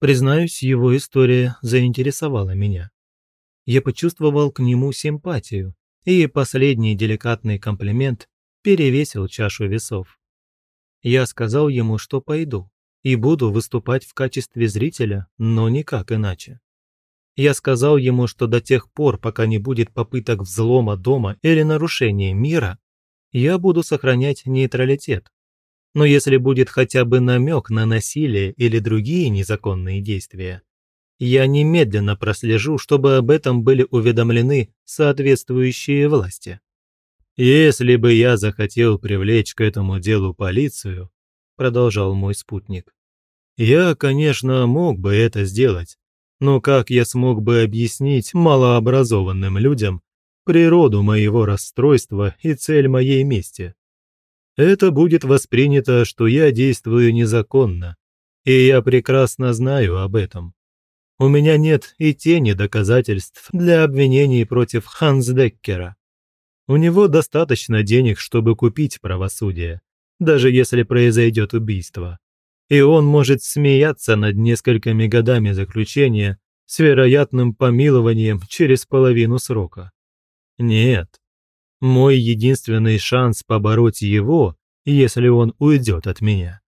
Признаюсь, его история заинтересовала меня. Я почувствовал к нему симпатию, и последний деликатный комплимент перевесил чашу весов. Я сказал ему, что пойду, и буду выступать в качестве зрителя, но никак иначе. Я сказал ему, что до тех пор, пока не будет попыток взлома дома или нарушения мира, я буду сохранять нейтралитет. Но если будет хотя бы намек на насилие или другие незаконные действия, я немедленно прослежу, чтобы об этом были уведомлены соответствующие власти. Если бы я захотел привлечь к этому делу полицию, продолжал мой спутник, я, конечно, мог бы это сделать, но как я смог бы объяснить малообразованным людям природу моего расстройства и цель моей мести? Это будет воспринято, что я действую незаконно, и я прекрасно знаю об этом. У меня нет и тени доказательств для обвинений против Хансдеккера. У него достаточно денег, чтобы купить правосудие, даже если произойдет убийство и он может смеяться над несколькими годами заключения с вероятным помилованием через половину срока. Нет, мой единственный шанс побороть его, если он уйдет от меня,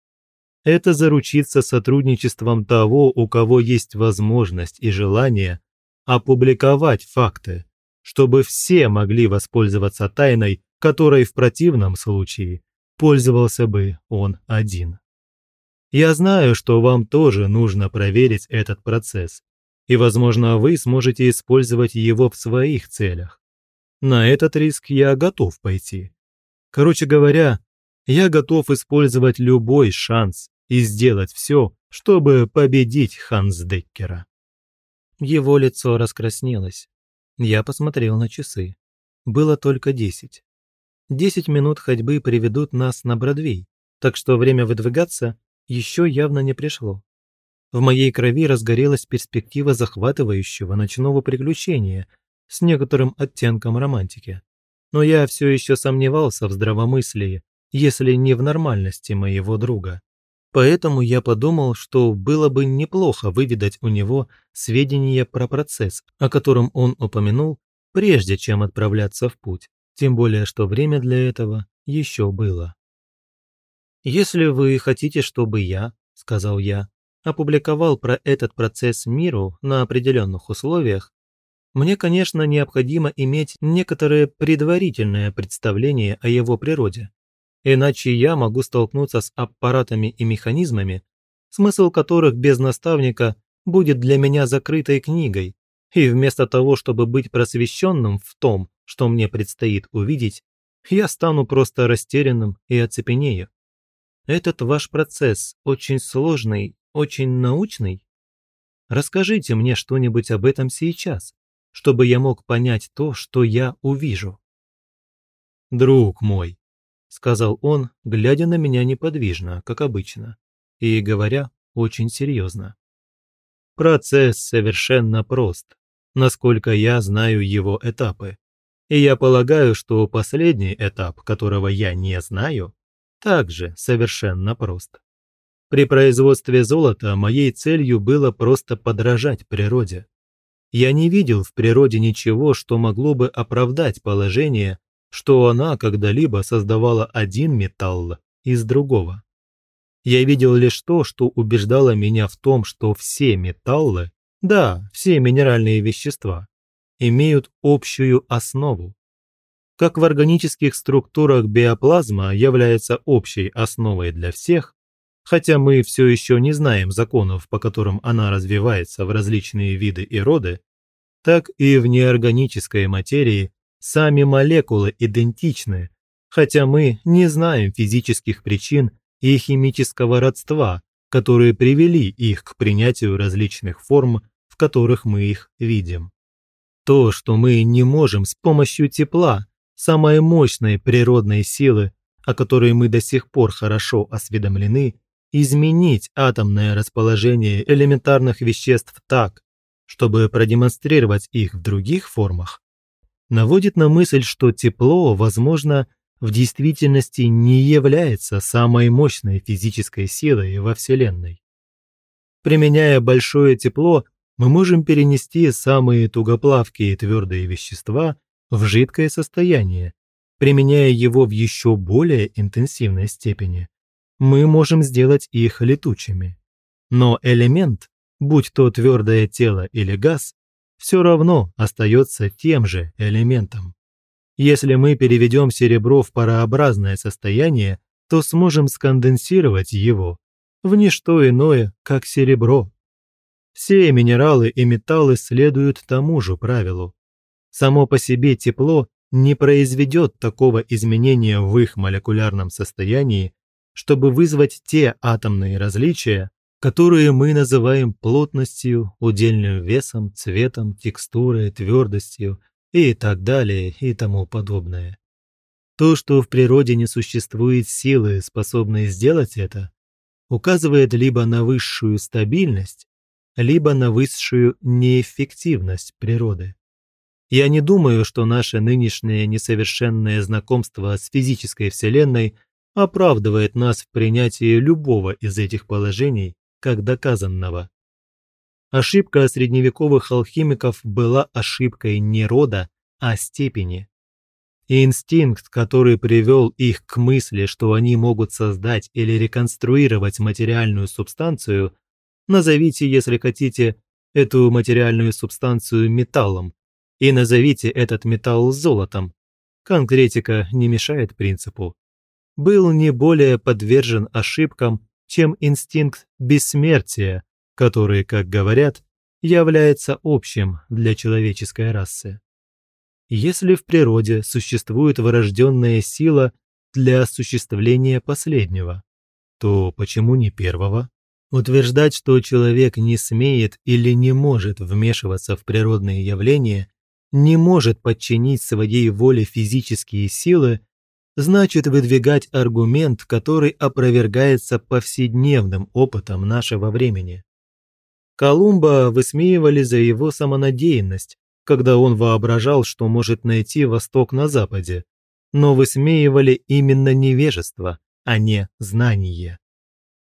это заручиться сотрудничеством того, у кого есть возможность и желание опубликовать факты, чтобы все могли воспользоваться тайной, которой в противном случае пользовался бы он один. Я знаю, что вам тоже нужно проверить этот процесс, и, возможно, вы сможете использовать его в своих целях. На этот риск я готов пойти. Короче говоря, я готов использовать любой шанс и сделать все, чтобы победить Хансдеккера. Его лицо раскраснелось. Я посмотрел на часы. Было только десять. Десять минут ходьбы приведут нас на Бродвей, так что время выдвигаться еще явно не пришло. В моей крови разгорелась перспектива захватывающего ночного приключения с некоторым оттенком романтики. Но я все еще сомневался в здравомыслии, если не в нормальности моего друга. Поэтому я подумал, что было бы неплохо выведать у него сведения про процесс, о котором он упомянул, прежде чем отправляться в путь, тем более что время для этого еще было. «Если вы хотите, чтобы я, — сказал я, — опубликовал про этот процесс миру на определенных условиях, мне, конечно, необходимо иметь некоторое предварительное представление о его природе. Иначе я могу столкнуться с аппаратами и механизмами, смысл которых без наставника будет для меня закрытой книгой, и вместо того, чтобы быть просвещенным в том, что мне предстоит увидеть, я стану просто растерянным и оцепенею. Этот ваш процесс очень сложный, очень научный? Расскажите мне что-нибудь об этом сейчас, чтобы я мог понять то, что я увижу. «Друг мой», — сказал он, глядя на меня неподвижно, как обычно, и говоря очень серьезно. «Процесс совершенно прост, насколько я знаю его этапы. И я полагаю, что последний этап, которого я не знаю, также совершенно прост. При производстве золота моей целью было просто подражать природе. Я не видел в природе ничего, что могло бы оправдать положение, что она когда-либо создавала один металл из другого. Я видел лишь то, что убеждало меня в том, что все металлы, да, все минеральные вещества, имеют общую основу, как в органических структурах биоплазма является общей основой для всех, хотя мы все еще не знаем законов, по которым она развивается в различные виды и роды, так и в неорганической материи сами молекулы идентичны, хотя мы не знаем физических причин и химического родства, которые привели их к принятию различных форм, в которых мы их видим. То, что мы не можем с помощью тепла самой мощной природной силы, о которой мы до сих пор хорошо осведомлены, изменить атомное расположение элементарных веществ так, чтобы продемонстрировать их в других формах, наводит на мысль, что тепло, возможно, в действительности не является самой мощной физической силой во Вселенной. Применяя большое тепло, мы можем перенести самые тугоплавкие твердые вещества в жидкое состояние. Применяя его в еще более интенсивной степени, мы можем сделать их летучими. Но элемент, будь то твердое тело или газ, все равно остается тем же элементом. Если мы переведем серебро в парообразное состояние, то сможем сконденсировать его в ничто иное, как серебро. Все минералы и металлы следуют тому же правилу. Само по себе тепло не произведет такого изменения в их молекулярном состоянии, чтобы вызвать те атомные различия, которые мы называем плотностью, удельным весом, цветом, текстурой, твердостью и так далее и тому подобное. То, что в природе не существует силы, способной сделать это, указывает либо на высшую стабильность, либо на высшую неэффективность природы. Я не думаю, что наше нынешнее несовершенное знакомство с физической Вселенной оправдывает нас в принятии любого из этих положений как доказанного. Ошибка средневековых алхимиков была ошибкой не рода, а степени. И инстинкт, который привел их к мысли, что они могут создать или реконструировать материальную субстанцию, назовите, если хотите, эту материальную субстанцию металлом, и назовите этот металл золотом. Конкретика не мешает принципу. Был не более подвержен ошибкам, чем инстинкт бессмертия, который, как говорят, является общим для человеческой расы. Если в природе существует врожденная сила для осуществления последнего, то почему не первого? Утверждать, что человек не смеет или не может вмешиваться в природные явления, не может подчинить своей воле физические силы, значит выдвигать аргумент, который опровергается повседневным опытом нашего времени. Колумба высмеивали за его самонадеянность, когда он воображал, что может найти Восток на Западе, но высмеивали именно невежество, а не знание.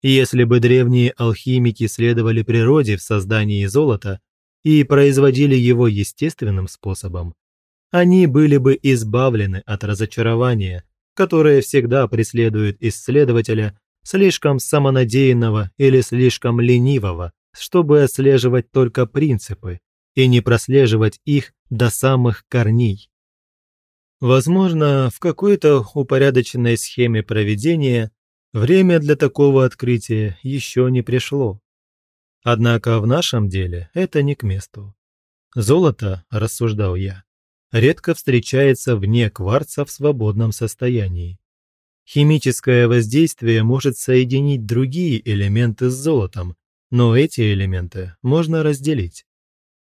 Если бы древние алхимики следовали природе в создании золота и производили его естественным способом, они были бы избавлены от разочарования, которое всегда преследует исследователя слишком самонадеянного или слишком ленивого, чтобы отслеживать только принципы и не прослеживать их до самых корней. Возможно, в какой-то упорядоченной схеме проведения время для такого открытия еще не пришло. Однако в нашем деле это не к месту. Золото, рассуждал я, редко встречается вне кварца в свободном состоянии. Химическое воздействие может соединить другие элементы с золотом, но эти элементы можно разделить.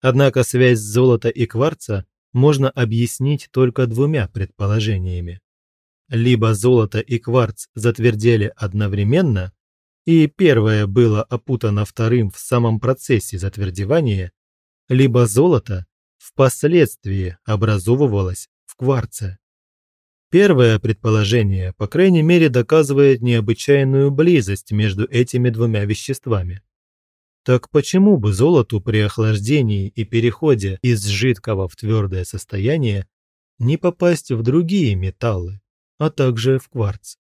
Однако связь золота и кварца можно объяснить только двумя предположениями. Либо золото и кварц затвердели одновременно, и первое было опутано вторым в самом процессе затвердевания, либо золото впоследствии образовывалось в кварце. Первое предположение, по крайней мере, доказывает необычайную близость между этими двумя веществами. Так почему бы золоту при охлаждении и переходе из жидкого в твердое состояние не попасть в другие металлы, а также в кварц?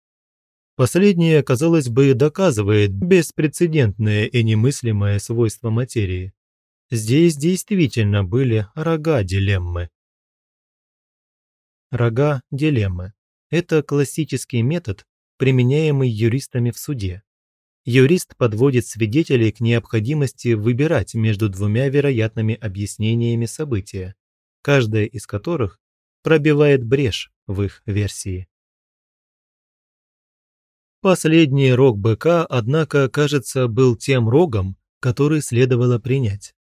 Последнее, казалось бы, доказывает беспрецедентное и немыслимое свойство материи. Здесь действительно были рога дилеммы. Рога дилеммы – это классический метод, применяемый юристами в суде юрист подводит свидетелей к необходимости выбирать между двумя вероятными объяснениями события, каждая из которых пробивает брешь в их версии. Последний рог быка, однако, кажется, был тем рогом, который следовало принять.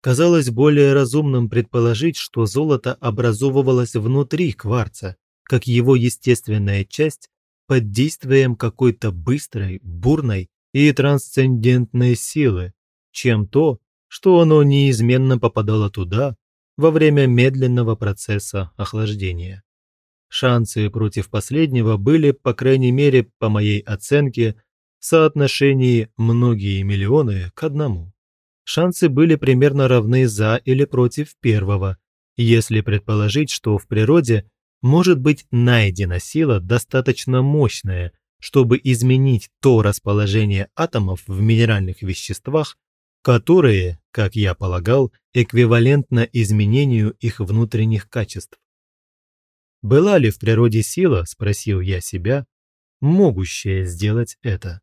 Казалось более разумным предположить, что золото образовывалось внутри кварца, как его естественная часть под действием какой-то быстрой, бурной и трансцендентной силы, чем то, что оно неизменно попадало туда во время медленного процесса охлаждения. Шансы против последнего были, по крайней мере, по моей оценке, в соотношении многие миллионы к одному. Шансы были примерно равны за или против первого, если предположить, что в природе может быть найдена сила достаточно мощная, чтобы изменить то расположение атомов в минеральных веществах, которые, как я полагал, эквивалентно изменению их внутренних качеств. Была ли в природе сила, спросил я себя, могущая сделать это?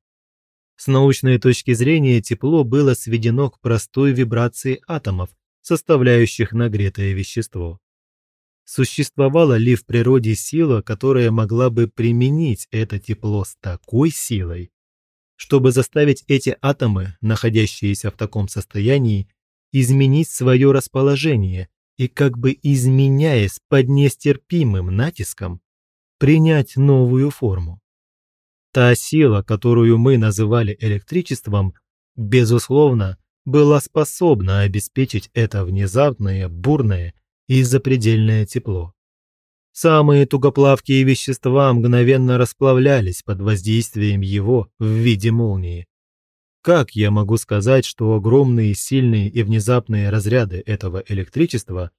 С научной точки зрения тепло было сведено к простой вибрации атомов, составляющих нагретое вещество. Существовала ли в природе сила, которая могла бы применить это тепло с такой силой, чтобы заставить эти атомы, находящиеся в таком состоянии, изменить свое расположение и как бы изменяясь под нестерпимым натиском, принять новую форму? Та сила, которую мы называли электричеством, безусловно, была способна обеспечить это внезапное, бурное и запредельное тепло. Самые тугоплавкие вещества мгновенно расплавлялись под воздействием его в виде молнии. Как я могу сказать, что огромные, сильные и внезапные разряды этого электричества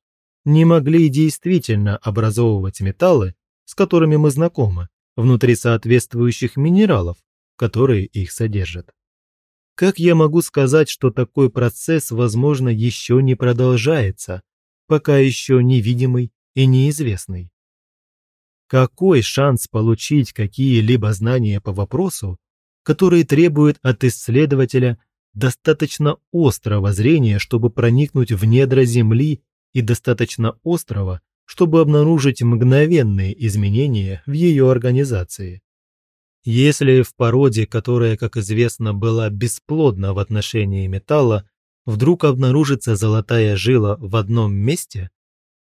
не могли действительно образовывать металлы, с которыми мы знакомы, внутри соответствующих минералов, которые их содержат. Как я могу сказать, что такой процесс, возможно, еще не продолжается, пока еще невидимый и неизвестный? Какой шанс получить какие-либо знания по вопросу, который требует от исследователя достаточно острого зрения, чтобы проникнуть в недра Земли и достаточно острого, чтобы обнаружить мгновенные изменения в ее организации. Если в породе, которая, как известно, была бесплодна в отношении металла, вдруг обнаружится золотая жила в одном месте,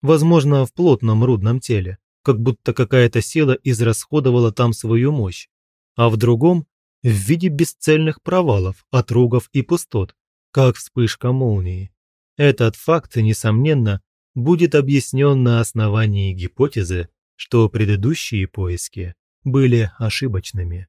возможно, в плотном рудном теле, как будто какая-то сила израсходовала там свою мощь, а в другом – в виде бесцельных провалов, отругов и пустот, как вспышка молнии. Этот факт, несомненно, будет объяснен на основании гипотезы, что предыдущие поиски были ошибочными.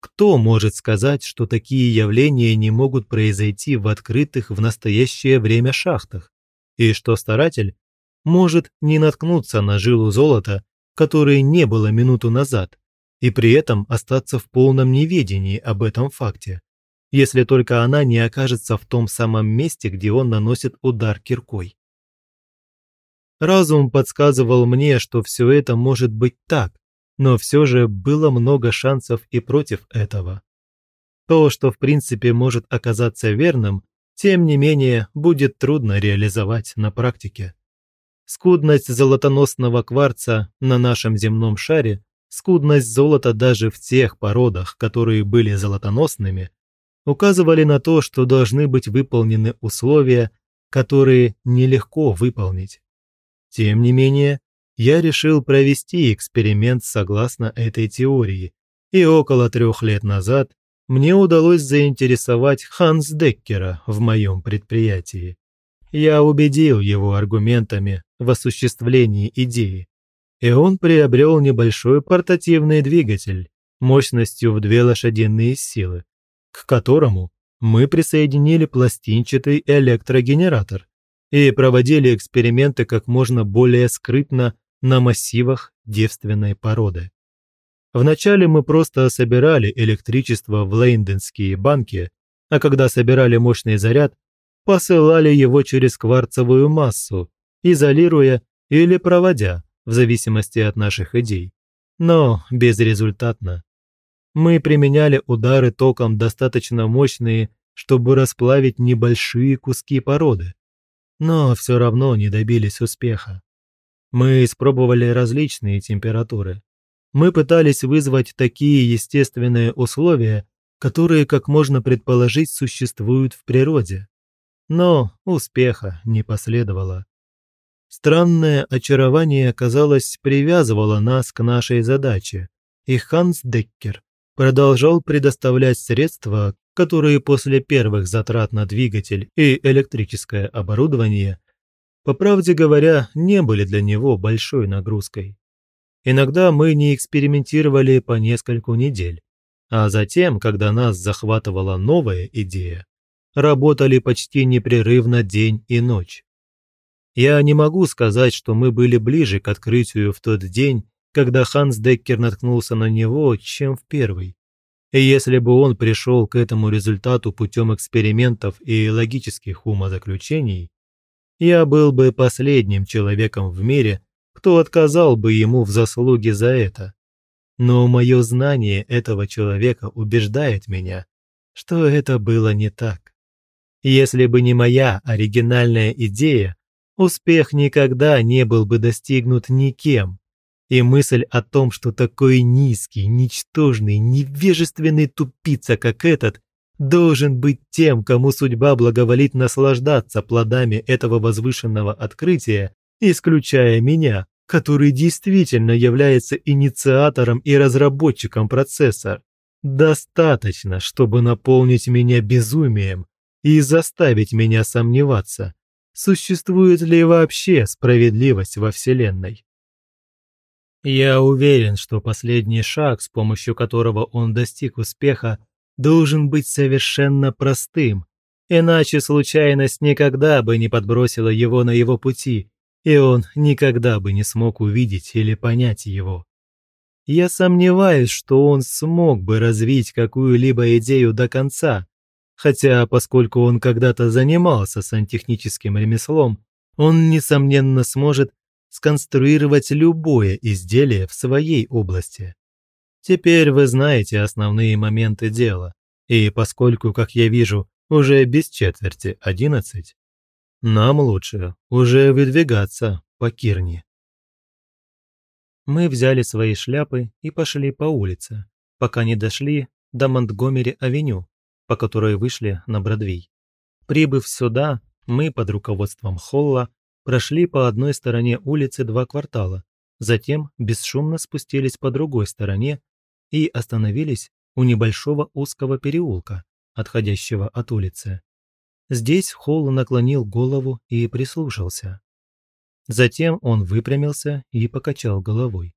Кто может сказать, что такие явления не могут произойти в открытых в настоящее время шахтах, и что старатель может не наткнуться на жилу золота, которой не было минуту назад, и при этом остаться в полном неведении об этом факте, если только она не окажется в том самом месте, где он наносит удар киркой. Разум подсказывал мне, что все это может быть так, но все же было много шансов и против этого. То, что в принципе может оказаться верным, тем не менее будет трудно реализовать на практике. Скудность золотоносного кварца на нашем земном шаре, скудность золота даже в тех породах, которые были золотоносными, указывали на то, что должны быть выполнены условия, которые нелегко выполнить. Тем не менее, я решил провести эксперимент согласно этой теории, и около трех лет назад мне удалось заинтересовать Ханс Деккера в моем предприятии. Я убедил его аргументами в осуществлении идеи, и он приобрел небольшой портативный двигатель мощностью в две лошадиные силы, к которому мы присоединили пластинчатый электрогенератор, и проводили эксперименты как можно более скрытно на массивах девственной породы. Вначале мы просто собирали электричество в лейнденские банки, а когда собирали мощный заряд, посылали его через кварцевую массу, изолируя или проводя, в зависимости от наших идей. Но безрезультатно. Мы применяли удары током достаточно мощные, чтобы расплавить небольшие куски породы, но все равно не добились успеха. Мы испробовали различные температуры. Мы пытались вызвать такие естественные условия, которые, как можно предположить, существуют в природе. Но успеха не последовало. Странное очарование, казалось, привязывало нас к нашей задаче, и Ханс Деккер продолжал предоставлять средства, которые после первых затрат на двигатель и электрическое оборудование, по правде говоря, не были для него большой нагрузкой. Иногда мы не экспериментировали по нескольку недель, А затем, когда нас захватывала новая идея, работали почти непрерывно день и ночь. Я не могу сказать, что мы были ближе к открытию в тот день, когда Ханс Деккер наткнулся на него, чем в первый. Если бы он пришел к этому результату путем экспериментов и логических умозаключений, я был бы последним человеком в мире, кто отказал бы ему в заслуге за это. Но мое знание этого человека убеждает меня, что это было не так. Если бы не моя оригинальная идея, успех никогда не был бы достигнут никем. И мысль о том, что такой низкий, ничтожный, невежественный тупица, как этот, должен быть тем, кому судьба благоволит наслаждаться плодами этого возвышенного открытия, исключая меня, который действительно является инициатором и разработчиком процесса. Достаточно, чтобы наполнить меня безумием и заставить меня сомневаться, существует ли вообще справедливость во Вселенной. Я уверен, что последний шаг, с помощью которого он достиг успеха, должен быть совершенно простым, иначе случайность никогда бы не подбросила его на его пути, и он никогда бы не смог увидеть или понять его. Я сомневаюсь, что он смог бы развить какую-либо идею до конца, хотя поскольку он когда-то занимался сантехническим ремеслом, он, несомненно, сможет сконструировать любое изделие в своей области. Теперь вы знаете основные моменты дела, и поскольку, как я вижу, уже без четверти одиннадцать, нам лучше уже выдвигаться по Кирни. Мы взяли свои шляпы и пошли по улице, пока не дошли до Монтгомери-авеню, по которой вышли на Бродвей. Прибыв сюда, мы под руководством Холла прошли по одной стороне улицы два квартала, затем бесшумно спустились по другой стороне и остановились у небольшого узкого переулка, отходящего от улицы. Здесь Холл наклонил голову и прислушался. Затем он выпрямился и покачал головой.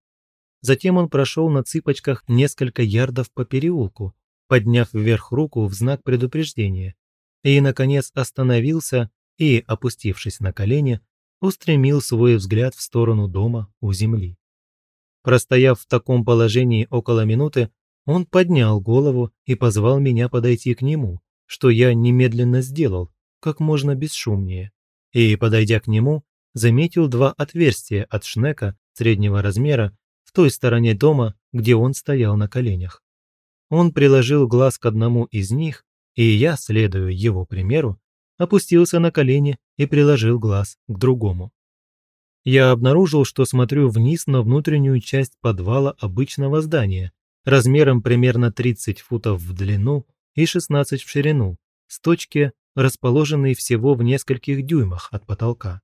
Затем он прошел на цыпочках несколько ярдов по переулку, подняв вверх руку в знак предупреждения, и, наконец, остановился и, опустившись на колени, устремил свой взгляд в сторону дома у земли. Простояв в таком положении около минуты, он поднял голову и позвал меня подойти к нему, что я немедленно сделал, как можно бесшумнее, и, подойдя к нему, заметил два отверстия от шнека среднего размера в той стороне дома, где он стоял на коленях. Он приложил глаз к одному из них, и я, следуя его примеру, опустился на колени и приложил глаз к другому. Я обнаружил, что смотрю вниз на внутреннюю часть подвала обычного здания, размером примерно 30 футов в длину и 16 в ширину, с точки, расположенной всего в нескольких дюймах от потолка.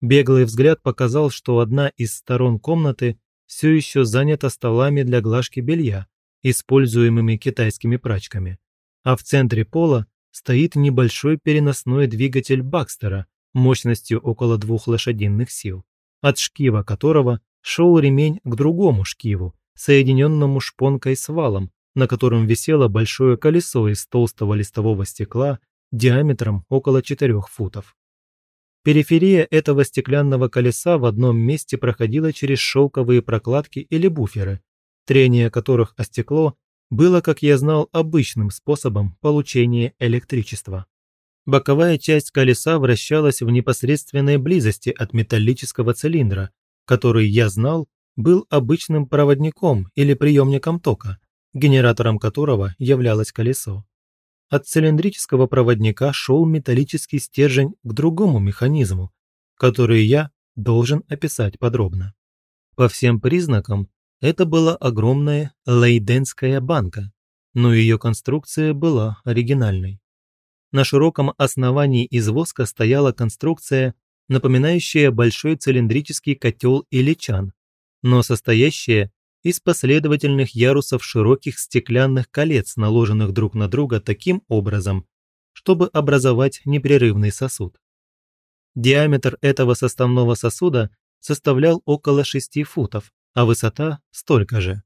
Беглый взгляд показал, что одна из сторон комнаты все еще занята столами для глажки белья, используемыми китайскими прачками, а в центре пола стоит небольшой переносной двигатель Бакстера мощностью около двух лошадиных сил, от шкива которого шел ремень к другому шкиву, соединенному шпонкой с валом, на котором висело большое колесо из толстого листового стекла диаметром около 4 футов. Периферия этого стеклянного колеса в одном месте проходила через шелковые прокладки или буферы, трение которых о стекло было, как я знал, обычным способом получения электричества. Боковая часть колеса вращалась в непосредственной близости от металлического цилиндра, который, я знал, был обычным проводником или приемником тока, генератором которого являлось колесо. От цилиндрического проводника шел металлический стержень к другому механизму, который я должен описать подробно. По всем признакам это была огромная лейденская банка, но ее конструкция была оригинальной. На широком основании из воска стояла конструкция, напоминающая большой цилиндрический котел или чан, но состоящая из последовательных ярусов широких стеклянных колец, наложенных друг на друга таким образом, чтобы образовать непрерывный сосуд. Диаметр этого составного сосуда составлял около 6 футов, а высота столько же.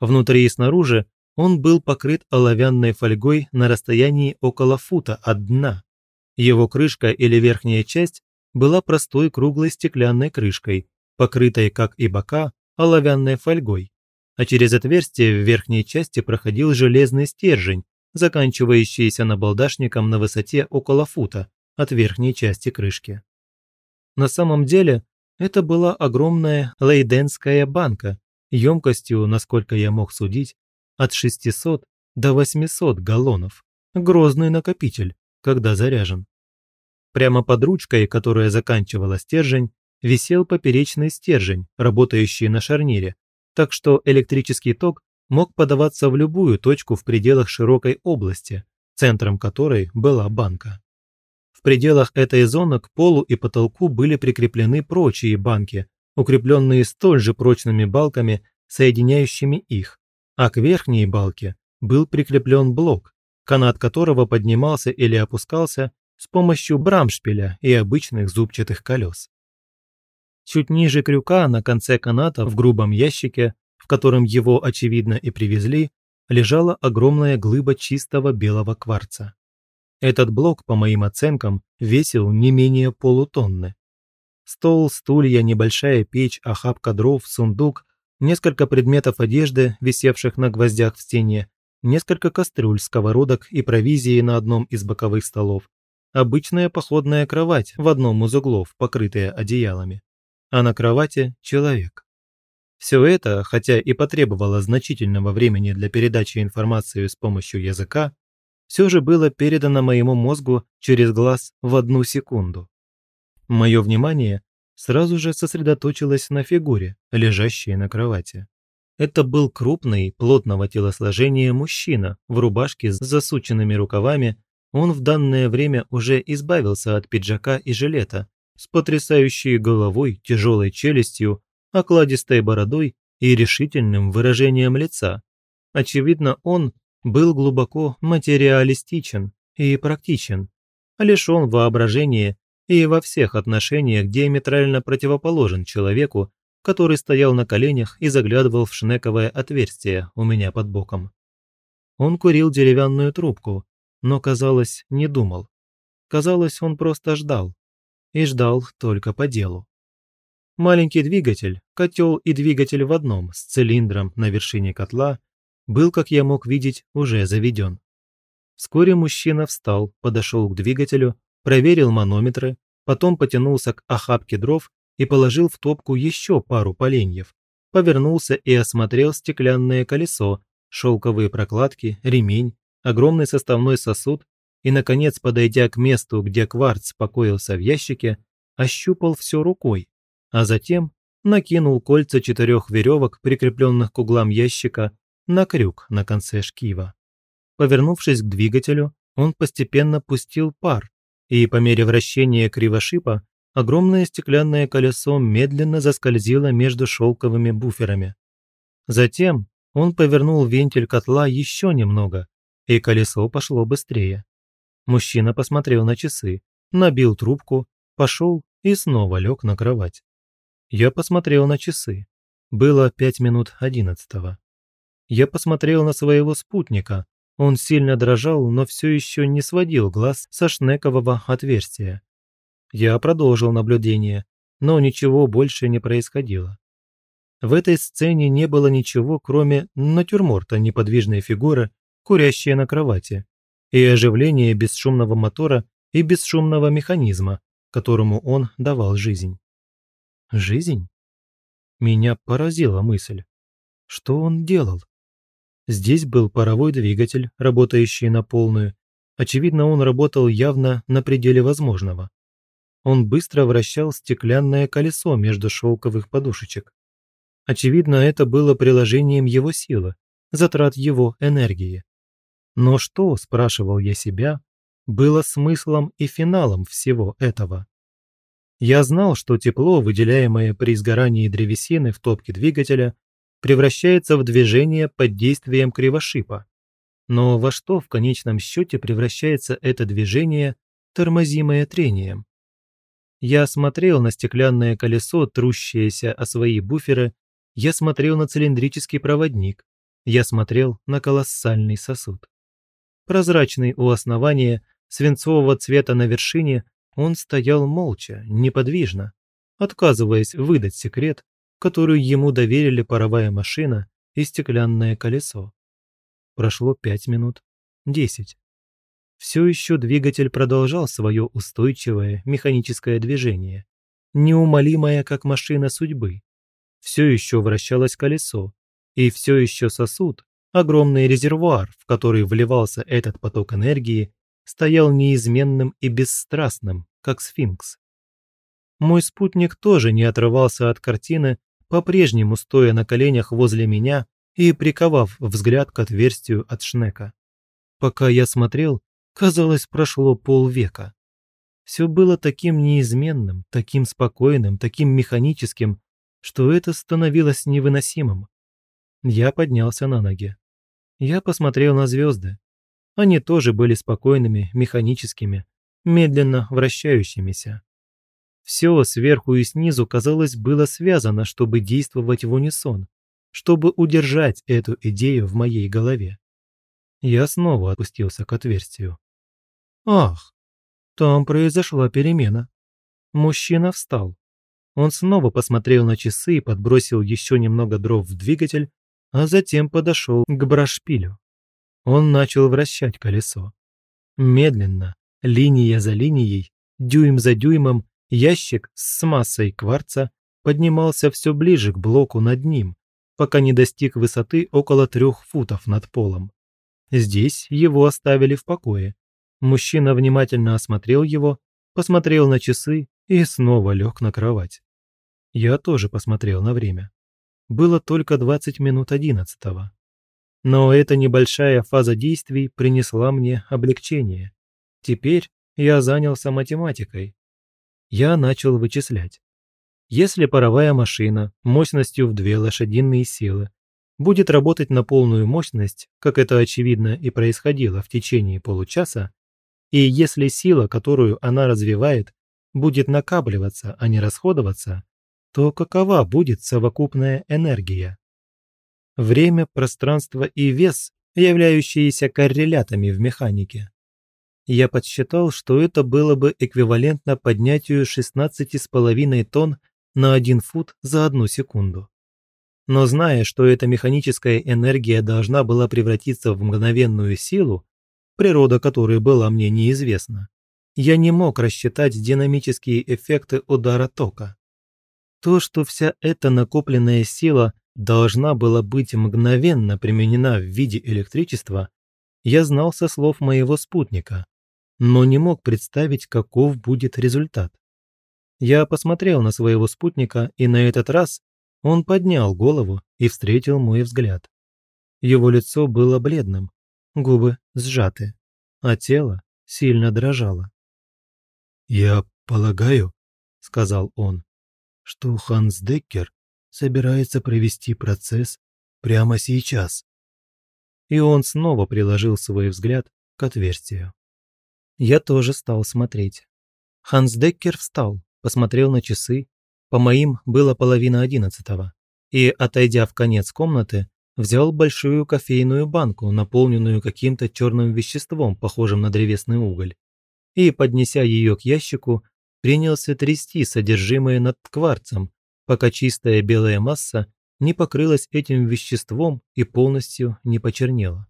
Внутри и снаружи Он был покрыт оловянной фольгой на расстоянии около фута от дна. Его крышка или верхняя часть была простой круглой стеклянной крышкой, покрытой, как и бока, оловянной фольгой, а через отверстие в верхней части проходил железный стержень, заканчивающийся набалдашником на высоте около фута от верхней части крышки. На самом деле это была огромная лейденская банка, емкостью, насколько я мог судить, от 600 до 800 галлонов. Грозный накопитель, когда заряжен. Прямо под ручкой, которая заканчивала стержень, висел поперечный стержень, работающий на шарнире, так что электрический ток мог подаваться в любую точку в пределах широкой области, центром которой была банка. В пределах этой зоны к полу и потолку были прикреплены прочие банки, укрепленные столь же прочными балками, соединяющими их, а к верхней балке был прикреплен блок, канат которого поднимался или опускался с помощью брамшпиля и обычных зубчатых колес. Чуть ниже крюка на конце каната в грубом ящике, в котором его, очевидно, и привезли, лежала огромная глыба чистого белого кварца. Этот блок, по моим оценкам, весил не менее полутонны. Стол, стулья, небольшая печь, охапка дров, сундук, несколько предметов одежды, висевших на гвоздях в стене, несколько кастрюль, сковородок и провизии на одном из боковых столов, обычная походная кровать в одном из углов, покрытая одеялами а на кровати человек. Все это, хотя и потребовало значительного времени для передачи информации с помощью языка, все же было передано моему мозгу через глаз в одну секунду. Мое внимание сразу же сосредоточилось на фигуре, лежащей на кровати. Это был крупный, плотного телосложения мужчина в рубашке с засученными рукавами. Он в данное время уже избавился от пиджака и жилета с потрясающей головой, тяжелой челюстью, окладистой бородой и решительным выражением лица. Очевидно, он был глубоко материалистичен и практичен, лишен воображения и во всех отношениях диаметрально противоположен человеку, который стоял на коленях и заглядывал в шнековое отверстие у меня под боком. Он курил деревянную трубку, но, казалось, не думал. Казалось, он просто ждал, и ждал только по делу. Маленький двигатель, котел и двигатель в одном, с цилиндром на вершине котла, был, как я мог видеть, уже заведен. Вскоре мужчина встал, подошел к двигателю, проверил манометры, потом потянулся к охапке дров и положил в топку еще пару поленьев, повернулся и осмотрел стеклянное колесо, шелковые прокладки, ремень, огромный составной сосуд и, наконец, подойдя к месту, где кварц покоился в ящике, ощупал все рукой, а затем накинул кольца четырех веревок, прикрепленных к углам ящика, на крюк на конце шкива. Повернувшись к двигателю, он постепенно пустил пар, и по мере вращения кривошипа огромное стеклянное колесо медленно заскользило между шелковыми буферами. Затем он повернул вентиль котла еще немного, и колесо пошло быстрее. Мужчина посмотрел на часы, набил трубку, пошел и снова лег на кровать. Я посмотрел на часы. Было пять минут одиннадцатого. Я посмотрел на своего спутника. Он сильно дрожал, но все еще не сводил глаз со шнекового отверстия. Я продолжил наблюдение, но ничего больше не происходило. В этой сцене не было ничего, кроме натюрморта неподвижной фигуры, курящей на кровати, и оживление бесшумного мотора и бесшумного механизма, которому он давал жизнь. Жизнь? Меня поразила мысль. Что он делал? Здесь был паровой двигатель, работающий на полную. Очевидно, он работал явно на пределе возможного. Он быстро вращал стеклянное колесо между шелковых подушечек. Очевидно, это было приложением его силы, затрат его энергии. Но что, спрашивал я себя, было смыслом и финалом всего этого? Я знал, что тепло, выделяемое при сгорании древесины в топке двигателя, превращается в движение под действием кривошипа. Но во что в конечном счете превращается это движение, тормозимое трением? Я смотрел на стеклянное колесо, трущееся о свои буферы, я смотрел на цилиндрический проводник, Я смотрел на колоссальный сосуд. Прозрачный у основания, свинцового цвета на вершине, он стоял молча, неподвижно, отказываясь выдать секрет, который ему доверили паровая машина и стеклянное колесо. Прошло пять минут, десять. Все еще двигатель продолжал свое устойчивое механическое движение, неумолимое, как машина судьбы. Все еще вращалось колесо, и все еще сосуд, огромный резервуар, в который вливался этот поток энергии, стоял неизменным и бесстрастным, как сфинкс. Мой спутник тоже не отрывался от картины, по-прежнему стоя на коленях возле меня и приковав взгляд к отверстию от шнека. Пока я смотрел, казалось, прошло полвека. Все было таким неизменным, таким спокойным, таким механическим, что это становилось невыносимым. Я поднялся на ноги. Я посмотрел на звезды. Они тоже были спокойными, механическими, медленно вращающимися. Все сверху и снизу, казалось, было связано, чтобы действовать в унисон, чтобы удержать эту идею в моей голове. Я снова опустился к отверстию. Ах, там произошла перемена. Мужчина встал. Он снова посмотрел на часы и подбросил еще немного дров в двигатель, а затем подошел к брашпилю. Он начал вращать колесо. Медленно, линия за линией, дюйм за дюймом, ящик с массой кварца поднимался все ближе к блоку над ним, пока не достиг высоты около трех футов над полом. Здесь его оставили в покое. Мужчина внимательно осмотрел его, посмотрел на часы и снова лег на кровать. Я тоже посмотрел на время было только 20 минут одиннадцатого. Но эта небольшая фаза действий принесла мне облегчение. Теперь я занялся математикой. Я начал вычислять. Если паровая машина мощностью в две лошадиные силы будет работать на полную мощность, как это очевидно и происходило в течение получаса, и если сила, которую она развивает, будет накапливаться, а не расходоваться, то какова будет совокупная энергия? Время, пространство и вес, являющиеся коррелятами в механике. Я подсчитал, что это было бы эквивалентно поднятию 16,5 тонн на 1 фут за одну секунду. Но зная, что эта механическая энергия должна была превратиться в мгновенную силу, природа которой была мне неизвестна, я не мог рассчитать динамические эффекты удара тока. То, что вся эта накопленная сила должна была быть мгновенно применена в виде электричества, я знал со слов моего спутника, но не мог представить, каков будет результат. Я посмотрел на своего спутника, и на этот раз он поднял голову и встретил мой взгляд. Его лицо было бледным, губы сжаты, а тело сильно дрожало. «Я полагаю», — сказал он, что Ханс Деккер собирается провести процесс прямо сейчас. И он снова приложил свой взгляд к отверстию. Я тоже стал смотреть. Ханс Деккер встал, посмотрел на часы. По моим было половина одиннадцатого. И, отойдя в конец комнаты, взял большую кофейную банку, наполненную каким-то черным веществом, похожим на древесный уголь. И, поднеся ее к ящику, принялся трясти содержимое над кварцем, пока чистая белая масса не покрылась этим веществом и полностью не почернела.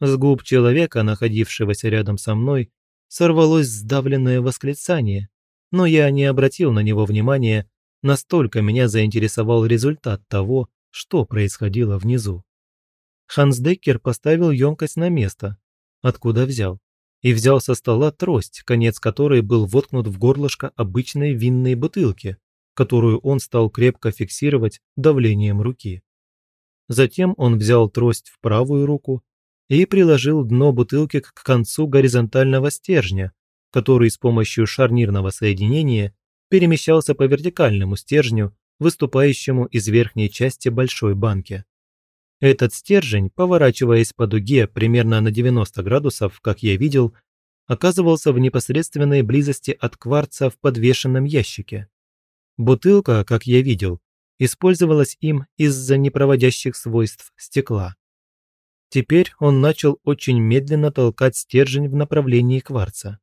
С губ человека, находившегося рядом со мной, сорвалось сдавленное восклицание, но я не обратил на него внимания, настолько меня заинтересовал результат того, что происходило внизу. Ханс Деккер поставил емкость на место, откуда взял и взял со стола трость, конец которой был воткнут в горлышко обычной винной бутылки, которую он стал крепко фиксировать давлением руки. Затем он взял трость в правую руку и приложил дно бутылки к концу горизонтального стержня, который с помощью шарнирного соединения перемещался по вертикальному стержню, выступающему из верхней части большой банки. Этот стержень, поворачиваясь по дуге примерно на 90 градусов, как я видел, оказывался в непосредственной близости от кварца в подвешенном ящике. Бутылка, как я видел, использовалась им из-за непроводящих свойств стекла. Теперь он начал очень медленно толкать стержень в направлении кварца.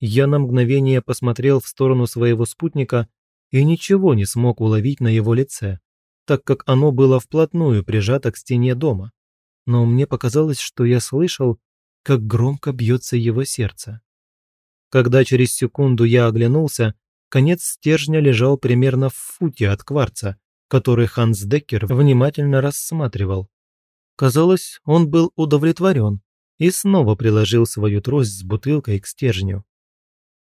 Я на мгновение посмотрел в сторону своего спутника и ничего не смог уловить на его лице, так как оно было вплотную прижато к стене дома. Но мне показалось, что я слышал, как громко бьется его сердце. Когда через секунду я оглянулся, конец стержня лежал примерно в футе от кварца, который Ханс Деккер внимательно рассматривал. Казалось, он был удовлетворен и снова приложил свою трость с бутылкой к стержню.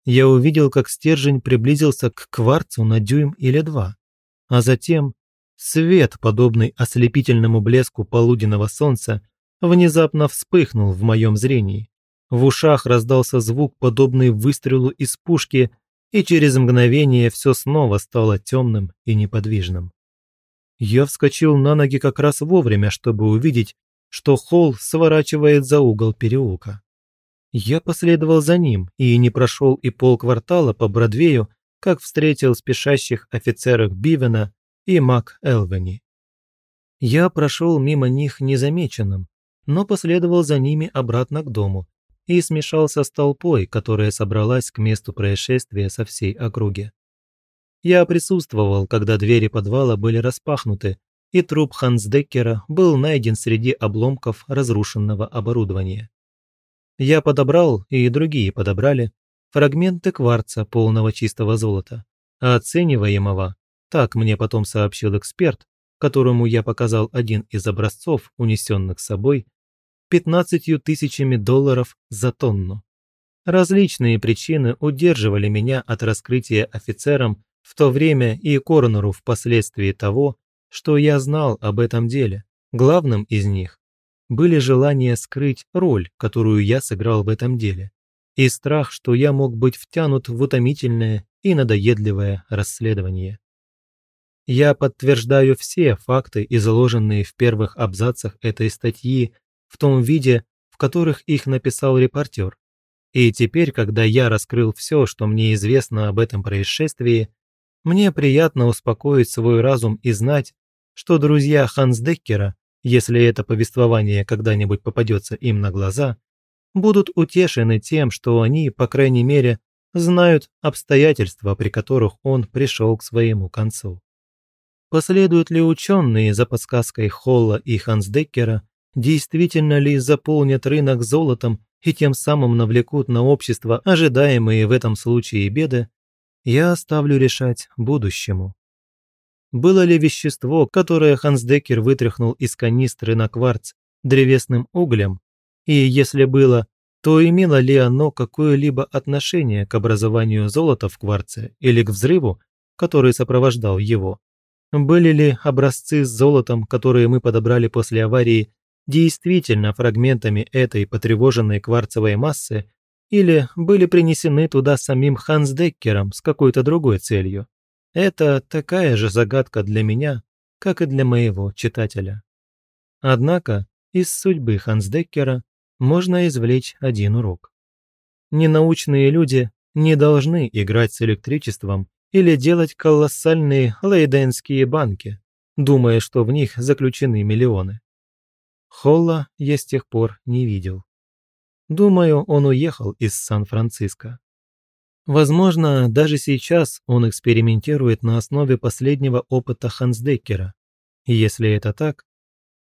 Я увидел, как стержень приблизился к кварцу на дюйм или два, а затем свет, подобный ослепительному блеску полуденного солнца, внезапно вспыхнул в моем зрении. В ушах раздался звук, подобный выстрелу из пушки, и через мгновение все снова стало темным и неподвижным. Я вскочил на ноги как раз вовремя, чтобы увидеть, что Холл сворачивает за угол переулка. Я последовал за ним и не прошел и полквартала по Бродвею, как встретил спешащих офицеров Бивена и Мак Элвени. Я прошел мимо них незамеченным, но последовал за ними обратно к дому и смешался с толпой, которая собралась к месту происшествия со всей округи. Я присутствовал, когда двери подвала были распахнуты, и труп Хансдеккера был найден среди обломков разрушенного оборудования. Я подобрал, и другие подобрали, фрагменты кварца полного чистого золота, оцениваемого, так мне потом сообщил эксперт, которому я показал один из образцов, унесенных с собой, 15 тысячами долларов за тонну. Различные причины удерживали меня от раскрытия офицерам в то время и коронеру впоследствии того, что я знал об этом деле. Главным из них были желания скрыть роль, которую я сыграл в этом деле, и страх, что я мог быть втянут в утомительное и надоедливое расследование. Я подтверждаю все факты, изложенные в первых абзацах этой статьи, в том виде, в которых их написал репортер. И теперь, когда я раскрыл все, что мне известно об этом происшествии, мне приятно успокоить свой разум и знать, что друзья Хансдеккера, если это повествование когда-нибудь попадется им на глаза, будут утешены тем, что они, по крайней мере, знают обстоятельства, при которых он пришел к своему концу. Последуют ли ученые за подсказкой Холла и Хансдеккера, действительно ли заполнят рынок золотом и тем самым навлекут на общество ожидаемые в этом случае беды, я оставлю решать будущему. Было ли вещество, которое Хансдекер вытряхнул из канистры на кварц древесным углем, и если было, то имело ли оно какое-либо отношение к образованию золота в кварце или к взрыву, который сопровождал его? Были ли образцы с золотом, которые мы подобрали после аварии, действительно фрагментами этой потревоженной кварцевой массы, или были принесены туда самим Хансдеккером с какой-то другой целью. Это такая же загадка для меня, как и для моего читателя. Однако из судьбы Хансдеккера можно извлечь один урок. Ненаучные люди не должны играть с электричеством или делать колоссальные лейденские банки, думая, что в них заключены миллионы. Холла я с тех пор не видел. Думаю, он уехал из Сан-Франциско. Возможно, даже сейчас он экспериментирует на основе последнего опыта Хансдеккера. Если это так,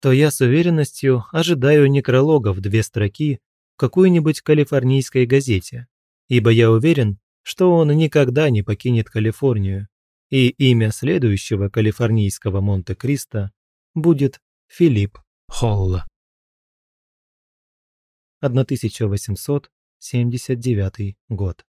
то я с уверенностью ожидаю некролога в две строки в какой-нибудь калифорнийской газете, ибо я уверен, что он никогда не покинет Калифорнию, и имя следующего калифорнийского Монте-Кристо будет Филипп Холла. 1879 год.